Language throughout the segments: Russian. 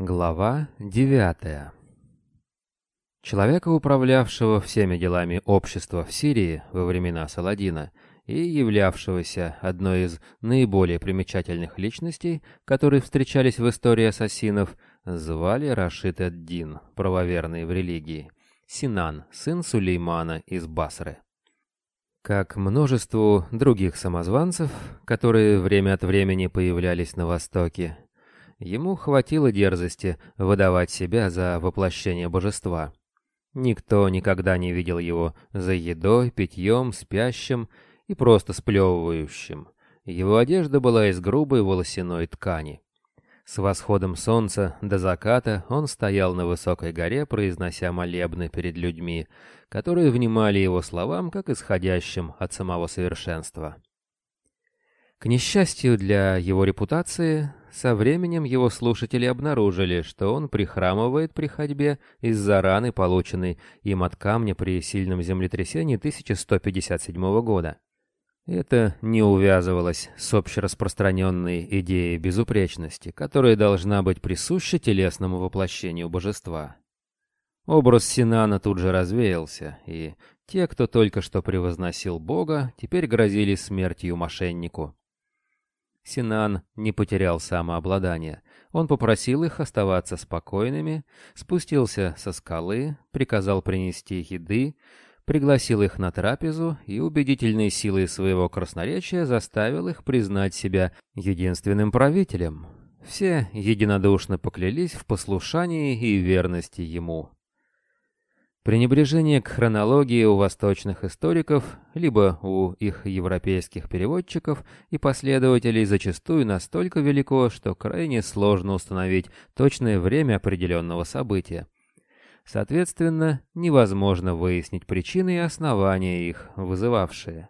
Глава девятая Человека, управлявшего всеми делами общества в Сирии во времена Саладина и являвшегося одной из наиболее примечательных личностей, которые встречались в истории ассасинов, звали Рашид ад-Дин, правоверный в религии, Синан, сын Сулеймана из Басры. Как множеству других самозванцев, которые время от времени появлялись на Востоке, Ему хватило дерзости выдавать себя за воплощение божества. Никто никогда не видел его за едой, питьем, спящим и просто сплевывающим. Его одежда была из грубой волосяной ткани. С восходом солнца до заката он стоял на высокой горе, произнося молебны перед людьми, которые внимали его словам, как исходящим от самого совершенства. К несчастью для его репутации, со временем его слушатели обнаружили, что он прихрамывает при ходьбе из-за раны, полученной им от камня при сильном землетрясении 1157 года. Это не увязывалось с общераспространенной идеей безупречности, которая должна быть присуща телесному воплощению божества. Образ Синана тут же развеялся, и те, кто только что превозносил Бога, теперь грозили смертью мошеннику. Синан не потерял самообладание. Он попросил их оставаться спокойными, спустился со скалы, приказал принести еды, пригласил их на трапезу и убедительной силой своего красноречия заставил их признать себя единственным правителем. Все единодушно поклялись в послушании и верности ему. Пренебрежение к хронологии у восточных историков, либо у их европейских переводчиков и последователей зачастую настолько велико, что крайне сложно установить точное время определенного события. Соответственно, невозможно выяснить причины и основания их, вызывавшие.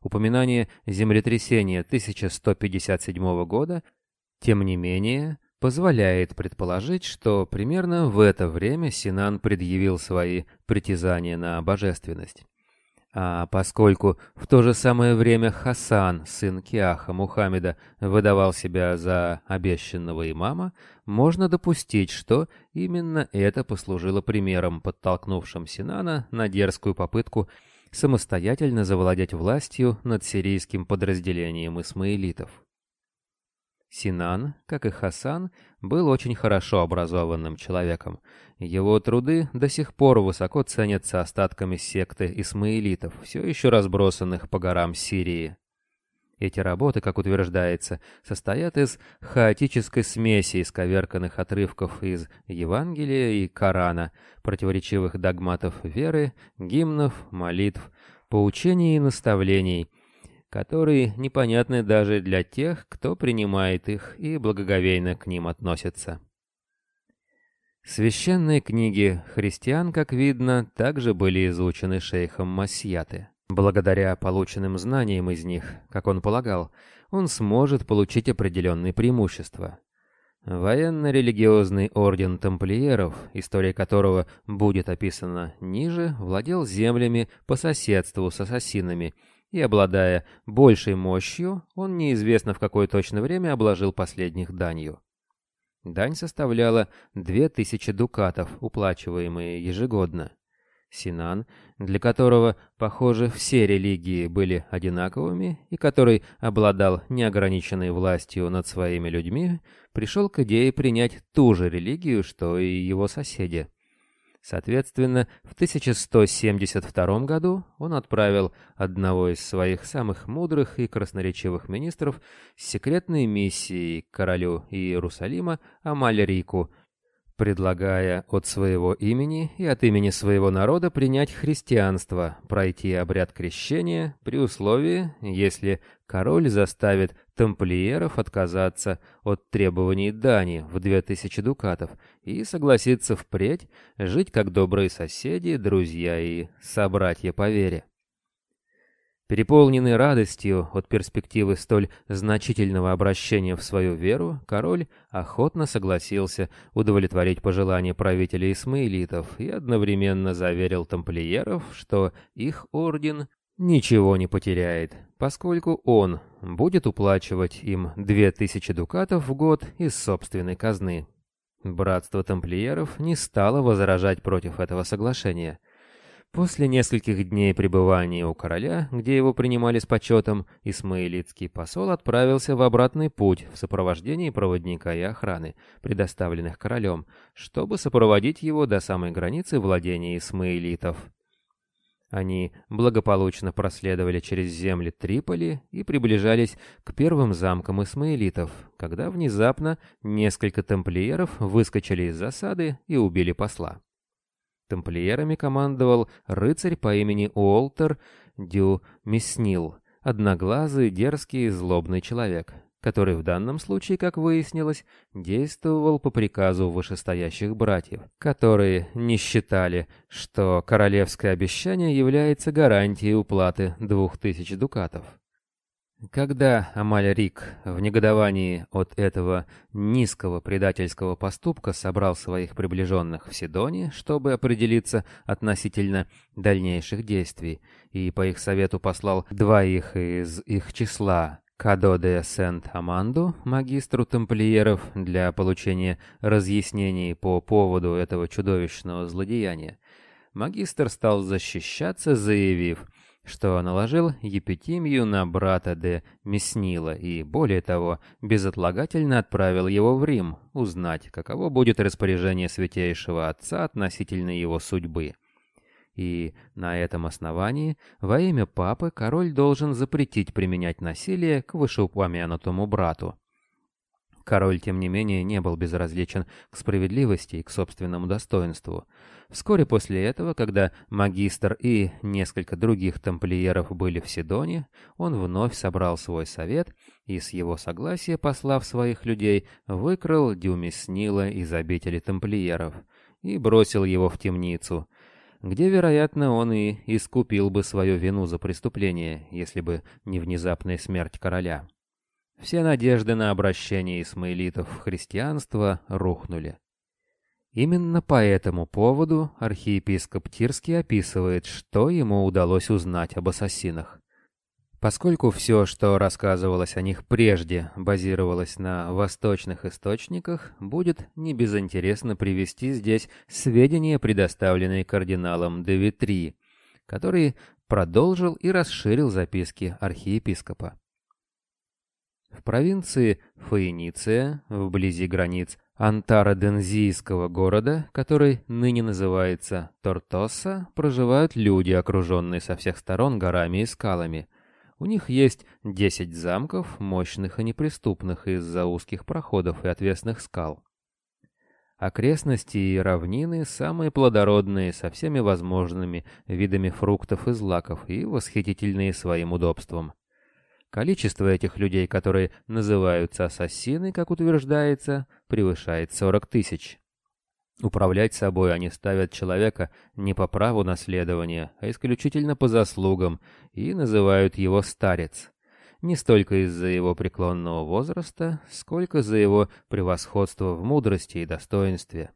Упоминание землетрясения 1157 года, тем не менее, позволяет предположить, что примерно в это время Синан предъявил свои притязания на божественность. А поскольку в то же самое время Хасан, сын Киаха Мухаммеда, выдавал себя за обещанного имама, можно допустить, что именно это послужило примером, подтолкнувшим Синана на дерзкую попытку самостоятельно завладеть властью над сирийским подразделением исмаилитов. Синан, как и Хасан, был очень хорошо образованным человеком. Его труды до сих пор высоко ценятся остатками секты исмаилитов, все еще разбросанных по горам Сирии. Эти работы, как утверждается, состоят из хаотической смеси исковерканных отрывков из Евангелия и Корана, противоречивых догматов веры, гимнов, молитв, поучений и наставлений – которые непонятны даже для тех, кто принимает их и благоговейно к ним относится. Священные книги христиан, как видно, также были изучены шейхом Масьяты. Благодаря полученным знаниям из них, как он полагал, он сможет получить определенные преимущества. Военно-религиозный орден тамплиеров, история которого будет описана ниже, владел землями по соседству с ассасинами – и, обладая большей мощью, он неизвестно в какое точное время обложил последних данью. Дань составляла 2000 дукатов, уплачиваемые ежегодно. Синан, для которого, похоже, все религии были одинаковыми и который обладал неограниченной властью над своими людьми, пришел к идее принять ту же религию, что и его соседи. Соответственно, в 1172 году он отправил одного из своих самых мудрых и красноречивых министров с секретной миссией к королю Иерусалима Амаль-Рику, предлагая от своего имени и от имени своего народа принять христианство, пройти обряд крещения при условии, если король заставит тамплиеров отказаться от требований дани в 2000 дукатов и согласиться впредь жить как добрые соседи, друзья и собратья по вере. Переполненный радостью от перспективы столь значительного обращения в свою веру, король охотно согласился удовлетворить пожелания правителей исмаилитов и одновременно заверил тамплиеров, что их орден ничего не потеряет, поскольку он будет уплачивать им две тысячи дукатов в год из собственной казны. Братство тамплиеров не стало возражать против этого соглашения. После нескольких дней пребывания у короля, где его принимали с почетом, исмаилитский посол отправился в обратный путь в сопровождении проводника и охраны, предоставленных королем, чтобы сопроводить его до самой границы владения исмаилитов. Они благополучно проследовали через земли Триполи и приближались к первым замкам исмаилитов, когда внезапно несколько тамплиеров выскочили из засады и убили посла. Тамплиерами командовал рыцарь по имени Уолтер Дю Меснил, одноглазый, дерзкий злобный человек, который в данном случае, как выяснилось, действовал по приказу вышестоящих братьев, которые не считали, что королевское обещание является гарантией уплаты двух тысяч дукатов. Когда Амаль Рик в негодовании от этого низкого предательского поступка собрал своих приближенных в Сидоне, чтобы определиться относительно дальнейших действий, и по их совету послал двоих из их числа Кадо де Сент-Аманду, магистру тамплиеров, для получения разъяснений по поводу этого чудовищного злодеяния, магистр стал защищаться, заявив, что наложил епитимию на брата де Меснила и, более того, безотлагательно отправил его в Рим узнать, каково будет распоряжение Святейшего Отца относительно его судьбы и на этом основании во имя папы король должен запретить применять насилие к вышеупомянутому брату. Король, тем не менее, не был безразличен к справедливости и к собственному достоинству. Вскоре после этого, когда магистр и несколько других тамплиеров были в Сидоне, он вновь собрал свой совет и, с его согласия послав своих людей, выкрал Дюмиснила из обители тамплиеров и бросил его в темницу, где, вероятно, он и искупил бы свою вину за преступление, если бы не внезапная смерть короля. Все надежды на обращение исмаилитов в христианство рухнули. Именно по этому поводу архиепископ Тирский описывает, что ему удалось узнать об ассасинах. Поскольку все, что рассказывалось о них прежде, базировалось на восточных источниках, будет не безинтересно привести здесь сведения, предоставленные кардиналом Девитри, который продолжил и расширил записки архиепископа. В провинции Фаиниция, вблизи границ Антаро-Дензийского города, который ныне называется Тортоса, проживают люди, окруженные со всех сторон горами и скалами – у них есть 10 замков, мощных и неприступных из-за узких проходов и отвесных скал. Окрестности и равнины самые плодородные, со всеми возможными видами фруктов и злаков, и восхитительные своим удобством. Количество этих людей, которые называются ассасины, как утверждается, превышает 40 тысяч. Управлять собой они ставят человека не по праву наследования, а исключительно по заслугам, и называют его старец. Не столько из-за его преклонного возраста, сколько за его превосходство в мудрости и достоинстве.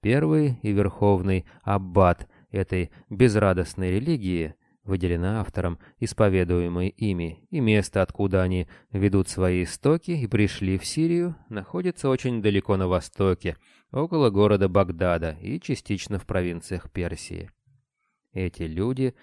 Первый и верховный аббат этой безрадостной религии выделена автором исповедуемой ими, и место, откуда они ведут свои истоки и пришли в Сирию, находится очень далеко на востоке, около города Багдада и частично в провинциях Персии. Эти люди,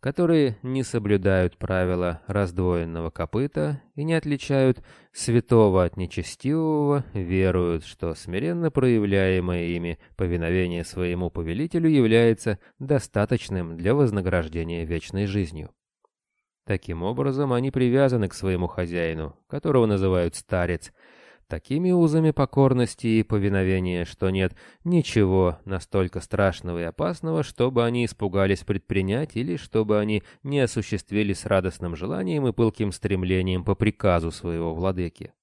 которые не соблюдают правила раздвоенного копыта и не отличают святого от нечестивого, веруют, что смиренно проявляемое ими повиновение своему повелителю является достаточным для вознаграждения вечной жизнью. Таким образом, они привязаны к своему хозяину, которого называют старец, такими узами покорности и повиновения, что нет ничего настолько страшного и опасного, чтобы они испугались предпринять или чтобы они не осуществили с радостным желанием и пылким стремлением по приказу своего владыки.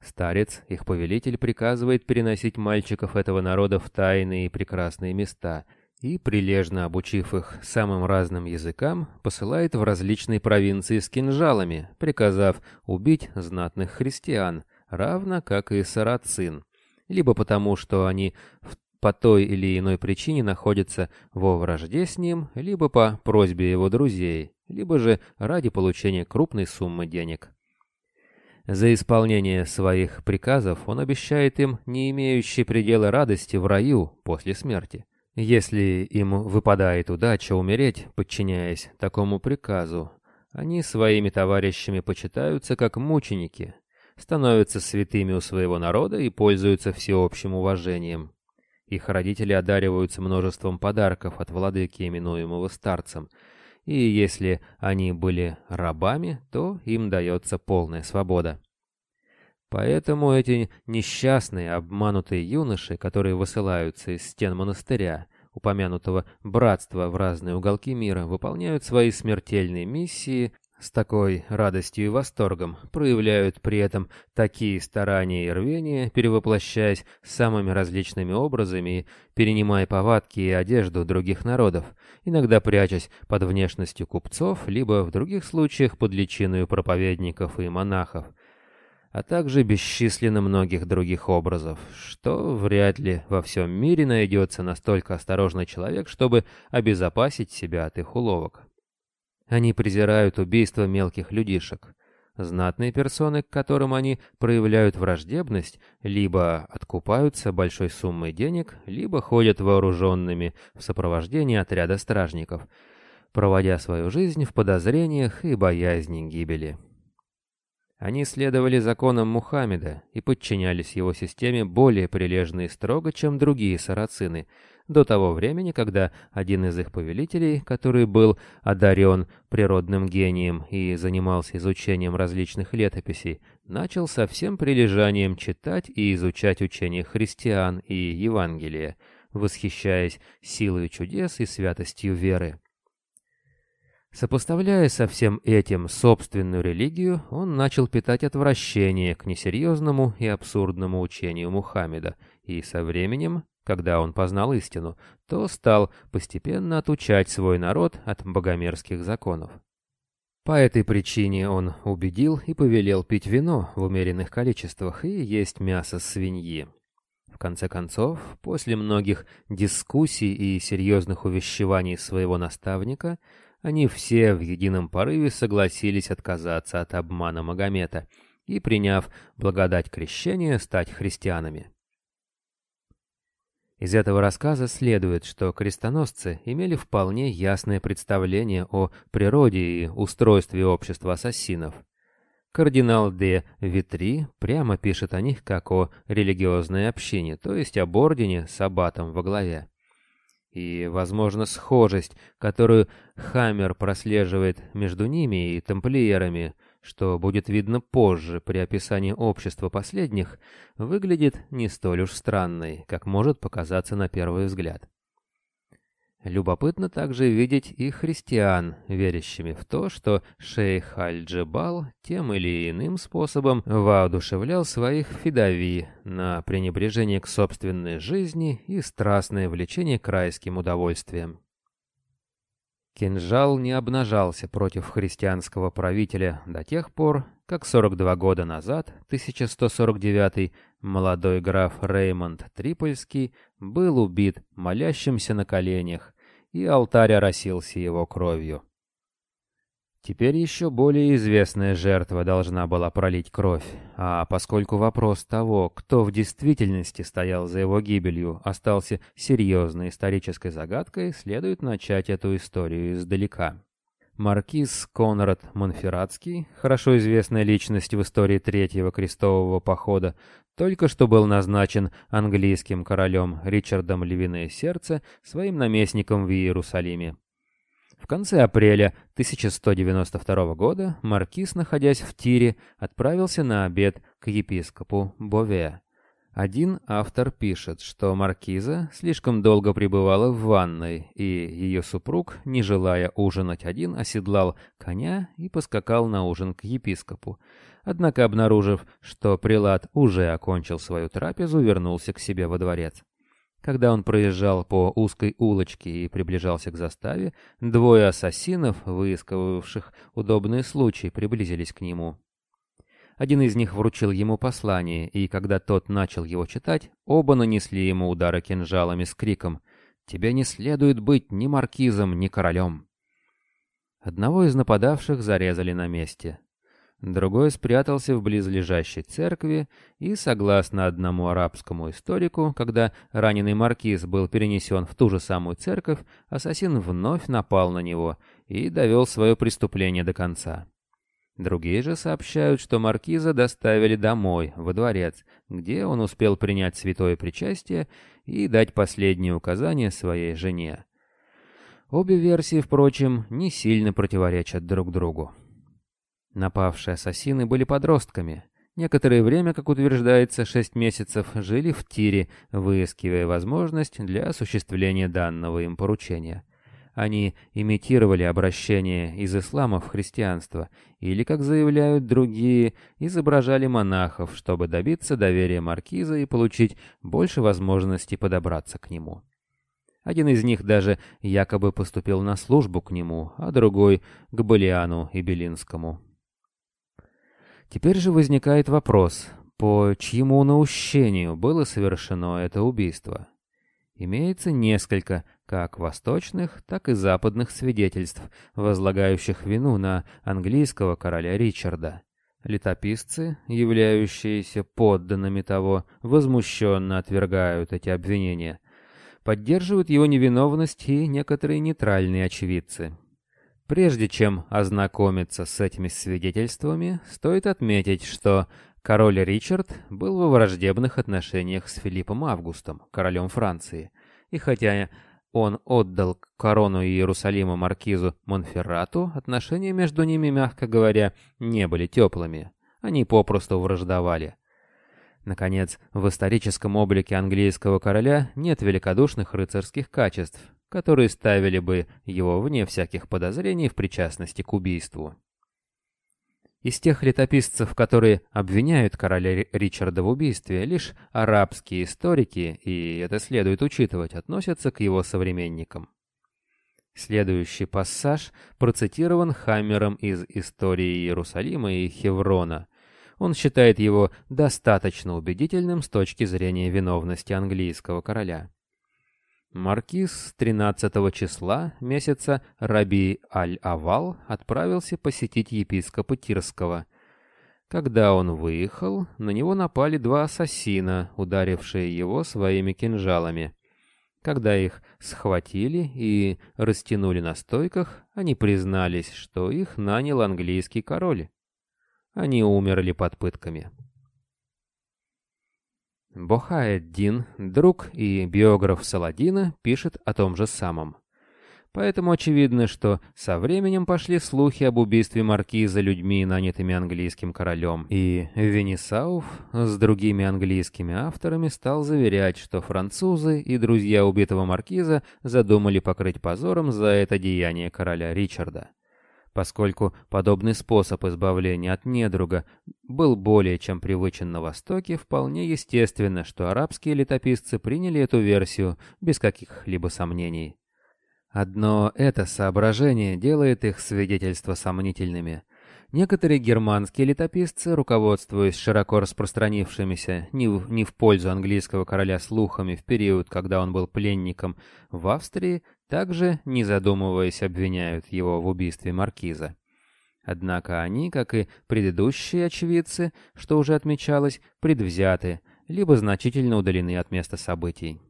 Старец, их повелитель, приказывает переносить мальчиков этого народа в тайные и прекрасные места и, прилежно обучив их самым разным языкам, посылает в различные провинции с кинжалами, приказав убить знатных христиан, равно как и сарацин, либо потому, что они по той или иной причине находятся во вражде с ним, либо по просьбе его друзей, либо же ради получения крупной суммы денег. За исполнение своих приказов он обещает им не имеющие предела радости в раю после смерти. Если им выпадает удача умереть, подчиняясь такому приказу, они своими товарищами почитаются как мученики, становятся святыми у своего народа и пользуются всеобщим уважением. Их родители одариваются множеством подарков от владыки, именуемого старцем, и если они были рабами, то им дается полная свобода. Поэтому эти несчастные, обманутые юноши, которые высылаются из стен монастыря, упомянутого братства в разные уголки мира, выполняют свои смертельные миссии с такой радостью и восторгом, проявляют при этом такие старания и рвения, перевоплощаясь самыми различными образами и перенимая повадки и одежду других народов, иногда прячась под внешностью купцов, либо в других случаях под личиной проповедников и монахов, а также бесчисленно многих других образов, что вряд ли во всем мире найдется настолько осторожный человек, чтобы обезопасить себя от их уловок. Они презирают убийство мелких людишек. Знатные персоны, к которым они проявляют враждебность, либо откупаются большой суммой денег, либо ходят вооруженными в сопровождении отряда стражников, проводя свою жизнь в подозрениях и боязни гибели. Они следовали законам Мухаммеда и подчинялись его системе более прилежно и строго, чем другие сарацины, до того времени, когда один из их повелителей, который был одарен природным гением и занимался изучением различных летописей, начал со всем прилежанием читать и изучать учения христиан и Евангелия, восхищаясь силой чудес и святостью веры. Сопоставляя со всем этим собственную религию, он начал питать отвращение к несерьезному и абсурдному учению Мухаммеда, и со временем, когда он познал истину, то стал постепенно отучать свой народ от богомерзких законов. По этой причине он убедил и повелел пить вино в умеренных количествах и есть мясо свиньи. В конце концов, после многих дискуссий и серьезных увещеваний своего наставника, они все в едином порыве согласились отказаться от обмана Магомета и, приняв благодать крещения, стать христианами. Из этого рассказа следует, что крестоносцы имели вполне ясное представление о природе и устройстве общества ассасинов. Кардинал де Витри прямо пишет о них как о религиозной общине, то есть об ордене с аббатом во главе. И, возможно, схожесть, которую Хаммер прослеживает между ними и тамплиерами, что будет видно позже при описании общества последних, выглядит не столь уж странной, как может показаться на первый взгляд. Любопытно также видеть и христиан, верящими в то, что шейх Аль-Джебал тем или иным способом воодушевлял своих фидави на пренебрежение к собственной жизни и страстное влечение к райским удовольствиям. Кинжал не обнажался против христианского правителя до тех пор, как 42 года назад, 1149 молодой граф Реймонд Трипольский был убит молящимся на коленях, и алтарь оросился его кровью. Теперь еще более известная жертва должна была пролить кровь, а поскольку вопрос того, кто в действительности стоял за его гибелью, остался серьезной исторической загадкой, следует начать эту историю издалека. Маркиз Конрад Монферратский, хорошо известная личность в истории Третьего крестового похода, только что был назначен английским королем Ричардом Львиное Сердце своим наместником в Иерусалиме. В конце апреля 1192 года маркиз, находясь в Тире, отправился на обед к епископу Бове. Один автор пишет, что маркиза слишком долго пребывала в ванной, и ее супруг, не желая ужинать один, оседлал коня и поскакал на ужин к епископу. Однако, обнаружив, что прилад уже окончил свою трапезу, вернулся к себе во дворец. Когда он проезжал по узкой улочке и приближался к заставе, двое ассасинов, выискивавших удобный случай, приблизились к нему. Один из них вручил ему послание, и когда тот начал его читать, оба нанесли ему удары кинжалами с криком «Тебе не следует быть ни маркизом, ни королем». Одного из нападавших зарезали на месте. Другой спрятался в близлежащей церкви, и, согласно одному арабскому историку, когда раненый маркиз был перенесен в ту же самую церковь, ассасин вновь напал на него и довел свое преступление до конца. Другие же сообщают, что маркиза доставили домой, во дворец, где он успел принять святое причастие и дать последние указания своей жене. Обе версии, впрочем, не сильно противоречат друг другу. Напавшие ассасины были подростками. Некоторое время, как утверждается, шесть месяцев жили в тире, выискивая возможность для осуществления данного им поручения. Они имитировали обращение из ислама в христианство, или, как заявляют другие, изображали монахов, чтобы добиться доверия маркиза и получить больше возможностей подобраться к нему. Один из них даже якобы поступил на службу к нему, а другой — к Балиану и Белинскому. Теперь же возникает вопрос, по чьему наущению было совершено это убийство? Имеется несколько как восточных, так и западных свидетельств, возлагающих вину на английского короля Ричарда. Летописцы, являющиеся подданными того, возмущенно отвергают эти обвинения. Поддерживают его невиновность и некоторые нейтральные очевидцы. Прежде чем ознакомиться с этими свидетельствами, стоит отметить, что король Ричард был во враждебных отношениях с Филиппом Августом, королем Франции, и хотя он отдал корону Иерусалима маркизу Монферрату, отношения между ними, мягко говоря, не были теплыми. Они попросту враждовали. Наконец, в историческом облике английского короля нет великодушных рыцарских качеств, которые ставили бы его вне всяких подозрений в причастности к убийству. Из тех летописцев, которые обвиняют короля Ричарда в убийстве, лишь арабские историки, и это следует учитывать, относятся к его современникам. Следующий пассаж процитирован Хаммером из «Истории Иерусалима и Хеврона». Он считает его достаточно убедительным с точки зрения виновности английского короля. Маркиз 13 числа месяца Раби Аль-Авал отправился посетить епископа Тирского. Когда он выехал, на него напали два ассасина, ударившие его своими кинжалами. Когда их схватили и растянули на стойках, они признались, что их нанял английский король. Они умерли под пытками. Бохаэддин, друг и биограф Саладина, пишет о том же самом. Поэтому очевидно, что со временем пошли слухи об убийстве маркиза людьми, нанятыми английским королем, и Венесауф с другими английскими авторами стал заверять, что французы и друзья убитого маркиза задумали покрыть позором за это деяние короля Ричарда. Поскольку подобный способ избавления от недруга был более чем привычен на Востоке, вполне естественно, что арабские летописцы приняли эту версию без каких-либо сомнений. Одно это соображение делает их свидетельства сомнительными. Некоторые германские летописцы, руководствуясь широко распространившимися не в, не в пользу английского короля слухами в период, когда он был пленником в Австрии, также, не задумываясь, обвиняют его в убийстве маркиза. Однако они, как и предыдущие очевидцы, что уже отмечалось, предвзяты, либо значительно удалены от места событий.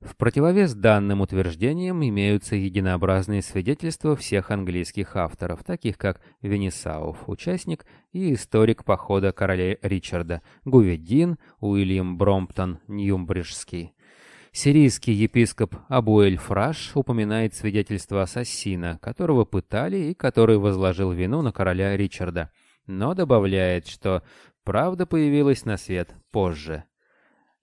В противовес данным утверждениям имеются единообразные свидетельства всех английских авторов, таких как Венесауф, участник и историк похода короля Ричарда, Гуведдин, Уильям Бромптон, Ньюмбриджский. Сирийский епископ Абуэль Фраш упоминает свидетельство ассасина, которого пытали и который возложил вину на короля Ричарда, но добавляет, что правда появилась на свет позже.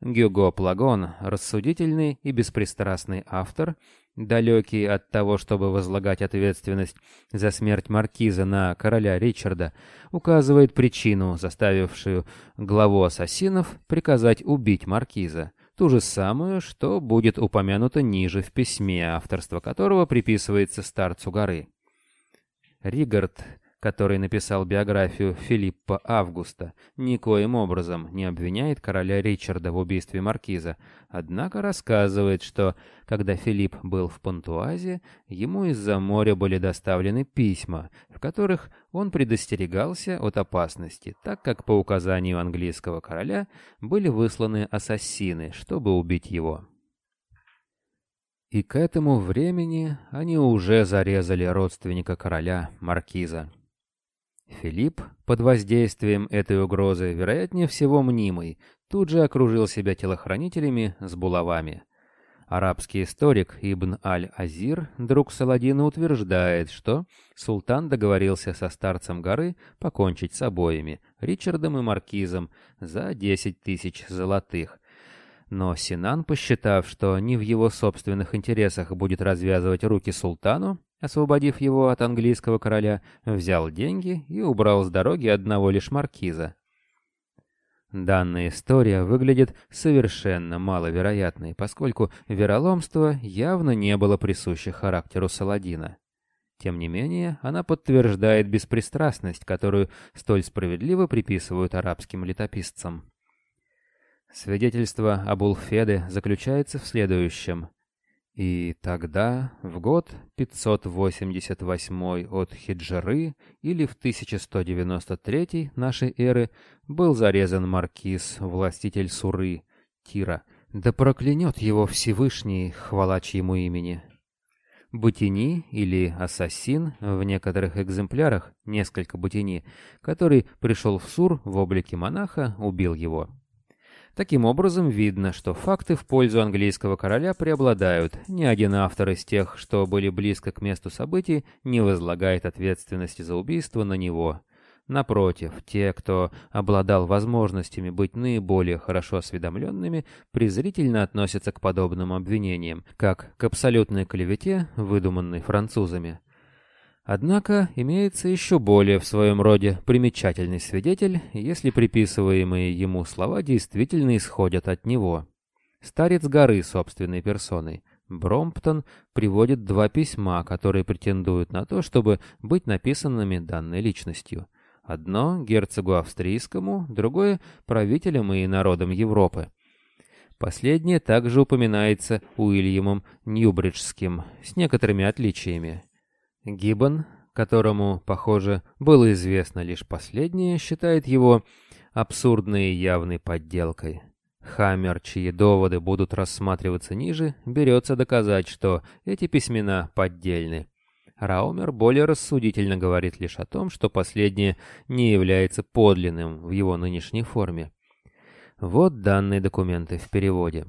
Гюго Плагон, рассудительный и беспристрастный автор, далекий от того, чтобы возлагать ответственность за смерть маркиза на короля Ричарда, указывает причину, заставившую главу ассасинов приказать убить маркиза ту же самую, что будет упомянуто ниже в письме, авторство которого приписывается старцу горы. Ригард который написал биографию Филиппа Августа, никоим образом не обвиняет короля Ричарда в убийстве маркиза, однако рассказывает, что, когда Филипп был в Пантуазе, ему из-за моря были доставлены письма, в которых он предостерегался от опасности, так как по указанию английского короля были высланы ассасины, чтобы убить его. И к этому времени они уже зарезали родственника короля, маркиза. Филипп, под воздействием этой угрозы, вероятнее всего мнимый, тут же окружил себя телохранителями с булавами. Арабский историк Ибн Аль-Азир, друг Саладина, утверждает, что султан договорился со старцем горы покончить с обоими, Ричардом и Маркизом, за 10 тысяч золотых. Но Синан, посчитав, что не в его собственных интересах будет развязывать руки султану, освободив его от английского короля, взял деньги и убрал с дороги одного лишь маркиза. Данная история выглядит совершенно маловероятной, поскольку вероломство явно не было присуще характеру Саладина. Тем не менее, она подтверждает беспристрастность, которую столь справедливо приписывают арабским летописцам. Свидетельство об Улфеде заключается в следующем – и тогда, в год 588 от Хиджры или в 1193 нашей эры, был зарезан маркиз, властитель Суры, Тира. Да проклянет его Всевышний, хвала чьему имени. Бутини или ассасин, в некоторых экземплярах несколько Бутини, который пришел в Сур в облике монаха, убил его. Таким образом, видно, что факты в пользу английского короля преобладают. Ни один автор из тех, что были близко к месту событий, не возлагает ответственности за убийство на него. Напротив, те, кто обладал возможностями быть наиболее хорошо осведомленными, презрительно относятся к подобным обвинениям, как к абсолютной клевете, выдуманной французами. Однако имеется еще более в своем роде примечательный свидетель, если приписываемые ему слова действительно исходят от него. Старец горы собственной персоной. Бромптон приводит два письма, которые претендуют на то, чтобы быть написанными данной личностью. Одно герцогу австрийскому, другое правителям и народам Европы. Последнее также упоминается Уильямом Ньюбриджским, с некоторыми отличиями. Гиббон, которому, похоже, было известно лишь последнее, считает его абсурдной и явной подделкой. Хаммер, чьи доводы будут рассматриваться ниже, берется доказать, что эти письмена поддельны. Раумер более рассудительно говорит лишь о том, что последнее не является подлинным в его нынешней форме. Вот данные документы в переводе.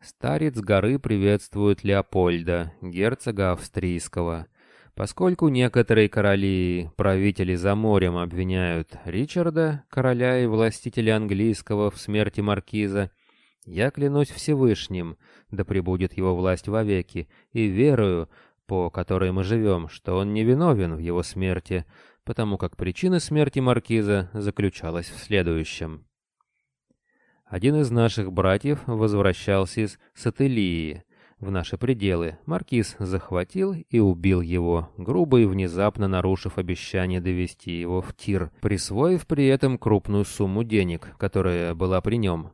Старец горы приветствует Леопольда, герцога австрийского, Поскольку некоторые короли, правители за морем обвиняют Ричарда, короля и властителя английского, в смерти маркиза, я клянусь Всевышним, да пребудет его власть вовеки, и верую, по которой мы живем, что он не виновен в его смерти, потому как причина смерти маркиза заключалась в следующем. Один из наших братьев возвращался из Сателии, в наши пределы, маркиз захватил и убил его, грубо и внезапно нарушив обещание довести его в тир, присвоив при этом крупную сумму денег, которая была при нем.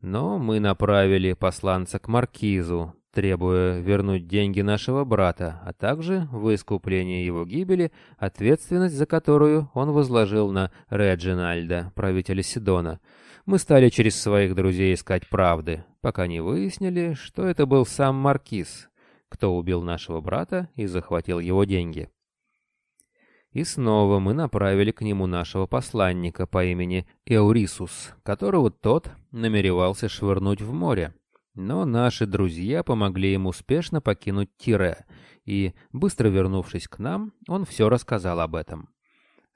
Но мы направили посланца к маркизу, требуя вернуть деньги нашего брата, а также в искупление его гибели, ответственность за которую он возложил на Реджинальда, правителя Сидона. Мы стали через своих друзей искать правды, пока не выяснили, что это был сам Маркиз, кто убил нашего брата и захватил его деньги. И снова мы направили к нему нашего посланника по имени Эурисус, которого тот намеревался швырнуть в море. Но наши друзья помогли ему успешно покинуть Тире, и, быстро вернувшись к нам, он все рассказал об этом.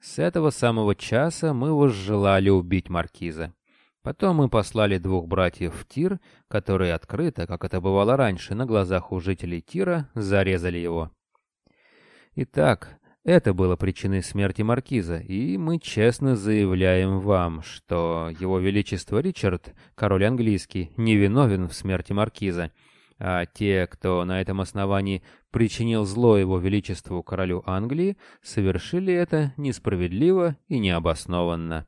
С этого самого часа мы возжелали убить маркиза. Потом мы послали двух братьев в Тир, которые открыто, как это бывало раньше, на глазах у жителей Тира, зарезали его. Итак, это было причиной смерти Маркиза, и мы честно заявляем вам, что его величество Ричард, король английский, невиновен в смерти Маркиза, а те, кто на этом основании причинил зло его величеству королю Англии, совершили это несправедливо и необоснованно.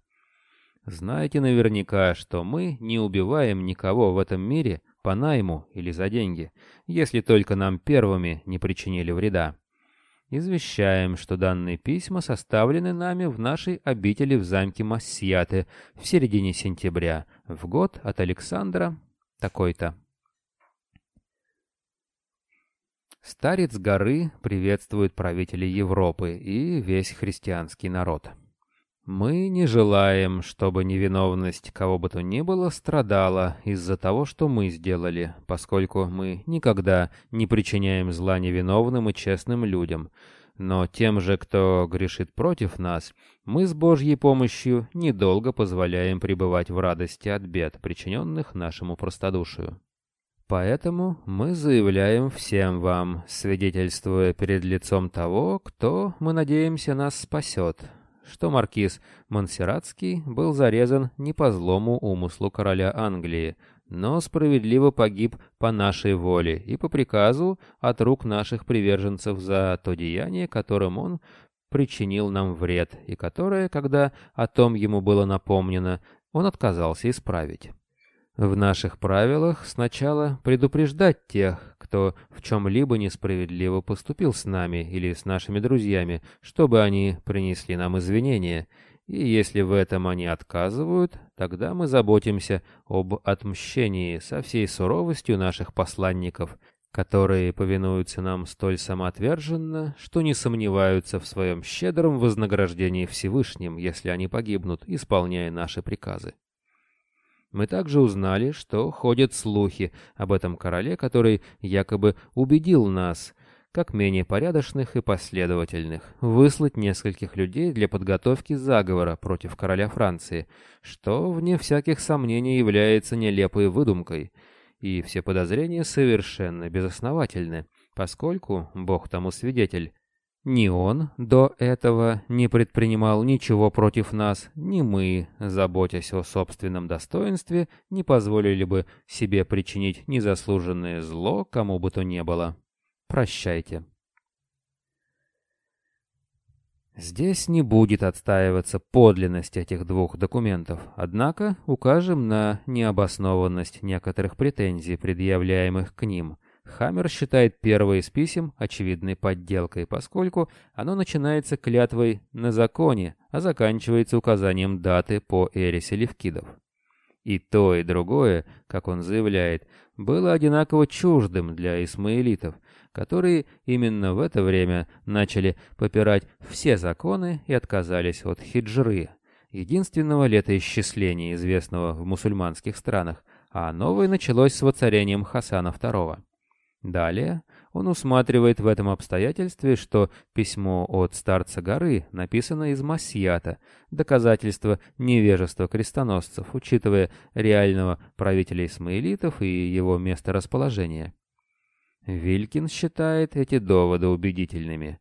Знаете наверняка, что мы не убиваем никого в этом мире по найму или за деньги, если только нам первыми не причинили вреда. Извещаем, что данные письма составлены нами в нашей обители в замке Массияты в середине сентября, в год от Александра такой-то. Старец горы приветствует правителей Европы и весь христианский народ. Мы не желаем, чтобы невиновность кого бы то ни было страдала из-за того, что мы сделали, поскольку мы никогда не причиняем зла невиновным и честным людям. Но тем же, кто грешит против нас, мы с Божьей помощью недолго позволяем пребывать в радости от бед, причиненных нашему простодушию. Поэтому мы заявляем всем вам, свидетельствуя перед лицом того, кто, мы надеемся, нас спасет, что маркиз Монсерратский был зарезан не по злому умыслу короля Англии, но справедливо погиб по нашей воле и по приказу от рук наших приверженцев за то деяние, которым он причинил нам вред, и которое, когда о том ему было напомнено, он отказался исправить. В наших правилах сначала предупреждать тех, кто в чем-либо несправедливо поступил с нами или с нашими друзьями, чтобы они принесли нам извинения, и если в этом они отказывают, тогда мы заботимся об отмщении со всей суровостью наших посланников, которые повинуются нам столь самоотверженно, что не сомневаются в своем щедром вознаграждении Всевышним, если они погибнут, исполняя наши приказы. Мы также узнали, что ходят слухи об этом короле, который якобы убедил нас, как менее порядочных и последовательных, выслать нескольких людей для подготовки заговора против короля Франции, что, вне всяких сомнений, является нелепой выдумкой, и все подозрения совершенно безосновательны, поскольку, Бог тому свидетель, ни он до этого не предпринимал ничего против нас, ни мы, заботясь о собственном достоинстве, не позволили бы себе причинить незаслуженное зло кому бы то ни было. Прощайте. Здесь не будет отстаиваться подлинность этих двух документов, однако укажем на необоснованность некоторых претензий, предъявляемых к ним – Хаммер считает первое из писем очевидной подделкой, поскольку оно начинается клятвой на законе, а заканчивается указанием даты по эре селевкидов. И то, и другое, как он заявляет, было одинаково чуждым для исмаилитов, которые именно в это время начали попирать все законы и отказались от хиджры, единственного летоисчисления, известного в мусульманских странах, а новое началось с воцарением Хасана II. Далее он усматривает в этом обстоятельстве, что письмо от старца горы написано из Масьята, доказательство невежества крестоносцев, учитывая реального правителя исмаилитов и его месторасположение. Вилькин считает эти доводы убедительными.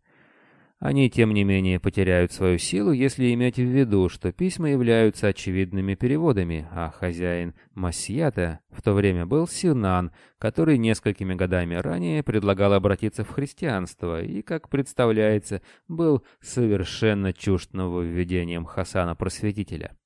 Они, тем не менее, потеряют свою силу, если иметь в виду, что письма являются очевидными переводами, а хозяин Масьята в то время был Синан, который несколькими годами ранее предлагал обратиться в христианство и, как представляется, был совершенно чужд нововведением Хасана Просветителя.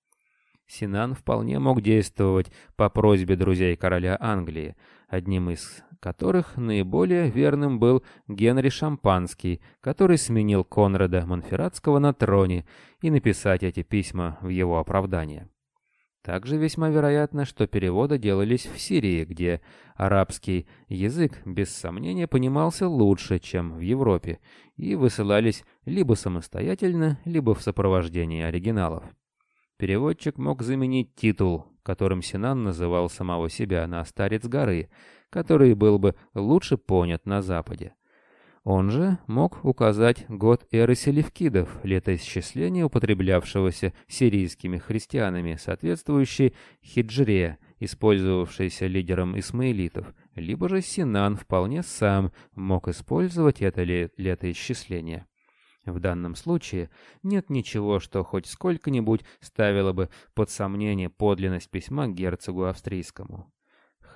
Синан вполне мог действовать по просьбе друзей короля Англии, одним из которых наиболее верным был Генри Шампанский, который сменил Конрада Монферратского на троне, и написать эти письма в его оправдание. Также весьма вероятно, что переводы делались в Сирии, где арабский язык без сомнения понимался лучше, чем в Европе, и высылались либо самостоятельно, либо в сопровождении оригиналов. Переводчик мог заменить титул, которым Синан называл самого себя на «Старец горы», который был бы лучше понят на Западе. Он же мог указать год эры селевкидов, летоисчисления, употреблявшегося сирийскими христианами, соответствующий хиджре, использовавшийся лидером исмаилитов, либо же Синан вполне сам мог использовать это летоисчисление. В данном случае нет ничего, что хоть сколько-нибудь ставило бы под сомнение подлинность письма герцогу австрийскому.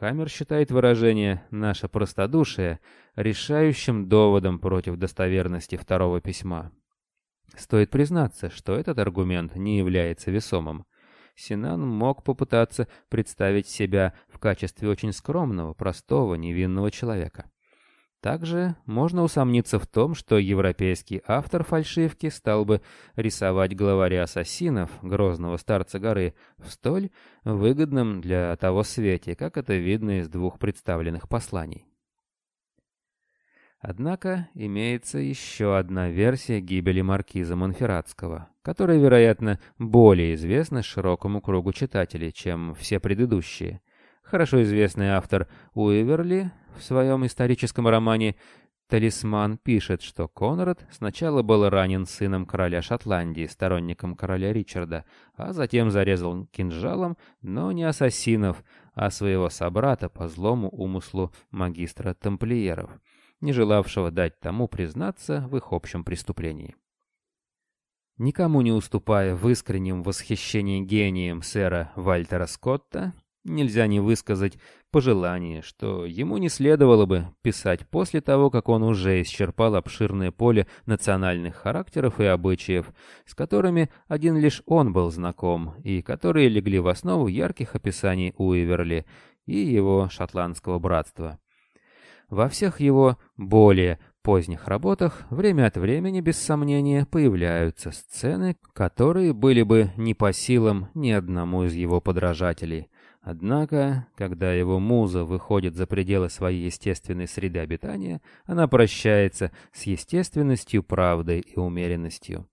Хаммер считает выражение «наше простодушие» решающим доводом против достоверности второго письма. Стоит признаться, что этот аргумент не является весомым. Синан мог попытаться представить себя в качестве очень скромного, простого, невинного человека. Также можно усомниться в том, что европейский автор фальшивки стал бы рисовать главаря ассасинов, грозного старца горы, в столь выгодном для того свете, как это видно из двух представленных посланий. Однако имеется еще одна версия гибели маркиза Монферратского, которая, вероятно, более известна широкому кругу читателей, чем все предыдущие. Хорошо известный автор Уиверли в своем историческом романе «Талисман» пишет, что Конрад сначала был ранен сыном короля Шотландии, сторонником короля Ричарда, а затем зарезал кинжалом, но не ассасинов, а своего собрата по злому умыслу магистра тамплиеров – не желавшего дать тому признаться в их общем преступлении. Никому не уступая в искреннем восхищении гением сэра Вальтера Скотта, нельзя не высказать пожелание, что ему не следовало бы писать после того, как он уже исчерпал обширное поле национальных характеров и обычаев, с которыми один лишь он был знаком, и которые легли в основу ярких описаний Уиверли и его шотландского братства. Во всех его более поздних работах время от времени, без сомнения, появляются сцены, которые были бы не по силам ни одному из его подражателей. Однако, когда его муза выходит за пределы своей естественной среды обитания, она прощается с естественностью, правдой и умеренностью.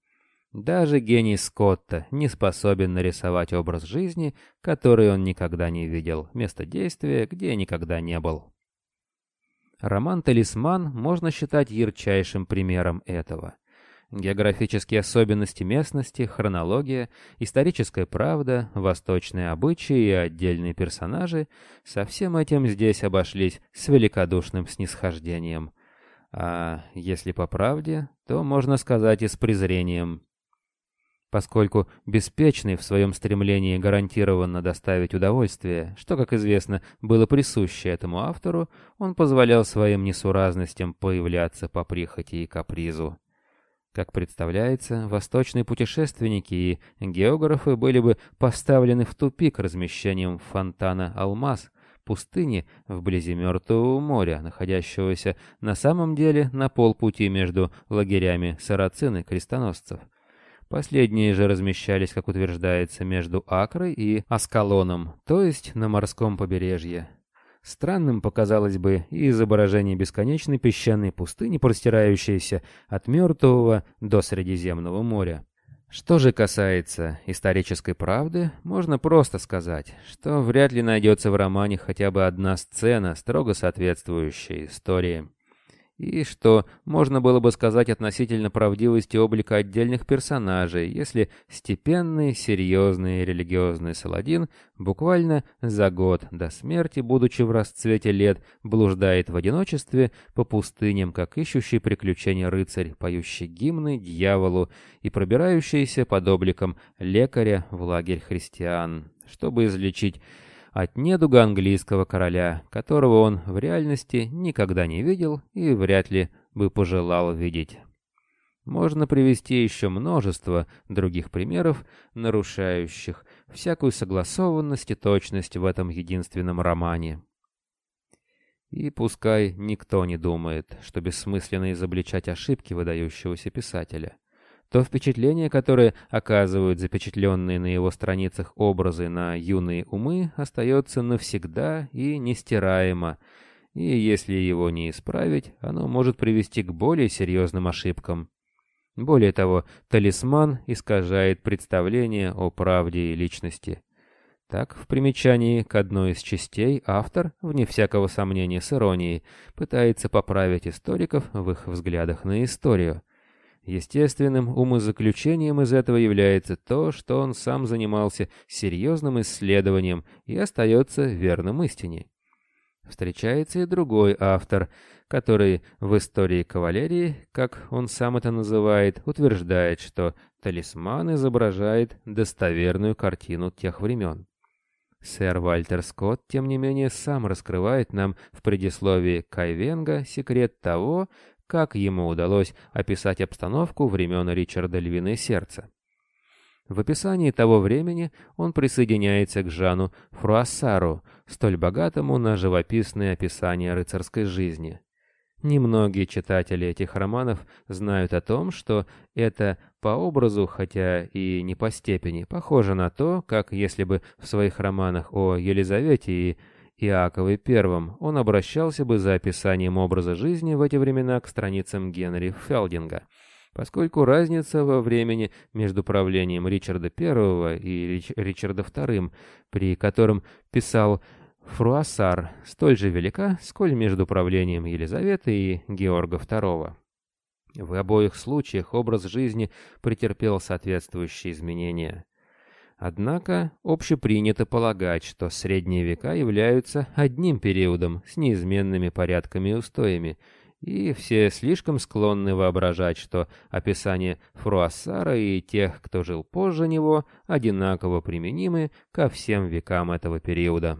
Даже гений Скотта не способен нарисовать образ жизни, который он никогда не видел, место действия, где никогда не был. Роман «Талисман» можно считать ярчайшим примером этого. Географические особенности местности, хронология, историческая правда, восточные обычаи и отдельные персонажи — со всем этим здесь обошлись с великодушным снисхождением. А если по правде, то можно сказать и с презрением поскольку беспечный в своем стремлении гарантированно доставить удовольствие, что, как известно, было присуще этому автору, он позволял своим несуразностям появляться по прихоти и капризу. Как представляется, восточные путешественники и географы были бы поставлены в тупик размещением фонтана «Алмаз», пустыни вблизи Мертвого моря, находящегося на самом деле на полпути между лагерями сарацин и крестоносцев – Последние же размещались, как утверждается, между Акрой и Аскалоном, то есть на морском побережье. Странным показалось бы и изображение бесконечной песчаной пустыни, простирающейся от Мертвого до Средиземного моря. Что же касается исторической правды, можно просто сказать, что вряд ли найдется в романе хотя бы одна сцена, строго соответствующая истории и что можно было бы сказать относительно правдивости облика отдельных персонажей, если степенный, серьезный религиозный Саладин буквально за год до смерти, будучи в расцвете лет, блуждает в одиночестве по пустыням, как ищущий приключения рыцарь, поющий гимны дьяволу и пробирающийся под обликом лекаря в лагерь христиан, чтобы излечить от недуга английского короля, которого он в реальности никогда не видел и вряд ли бы пожелал видеть. Можно привести еще множество других примеров, нарушающих всякую согласованность и точность в этом единственном романе. И пускай никто не думает, что бессмысленно изобличать ошибки выдающегося писателя то впечатление, которое оказывают запечатленные на его страницах образы на юные умы, остается навсегда и нестираемо, и если его не исправить, оно может привести к более серьезным ошибкам. Более того, талисман искажает представление о правде и личности. Так, в примечании к одной из частей автор, вне всякого сомнения с иронией, пытается поправить историков в их взглядах на историю. Естественным умозаключением из этого является то, что он сам занимался серьезным исследованием и остается верным истине. Встречается и другой автор, который в истории кавалерии, как он сам это называет, утверждает, что талисман изображает достоверную картину тех времен. Сэр Вальтер Скотт, тем не менее, сам раскрывает нам в предисловии Кайвенга секрет того, как ему удалось описать обстановку времен Ричарда Львиное Сердце. В описании того времени он присоединяется к Жану Фруассару, столь богатому на живописные описания рыцарской жизни. Немногие читатели этих романов знают о том, что это по образу, хотя и не по степени, похоже на то, как если бы в своих романах о Елизавете и Иакове I он обращался бы за описанием образа жизни в эти времена к страницам Генри Фелдинга, поскольку разница во времени между правлением Ричарда I и Рич Ричарда II, при котором писал Фруассар столь же велика, сколь между правлением Елизаветы и Георга II. В обоих случаях образ жизни претерпел соответствующие изменения. Однако общепринято полагать, что средние века являются одним периодом с неизменными порядками и устоями, и все слишком склонны воображать, что описание Фруассара и тех, кто жил позже него, одинаково применимы ко всем векам этого периода.